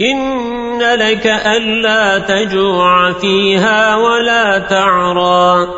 إن لك ألا تجوع فيها ولا تعرى.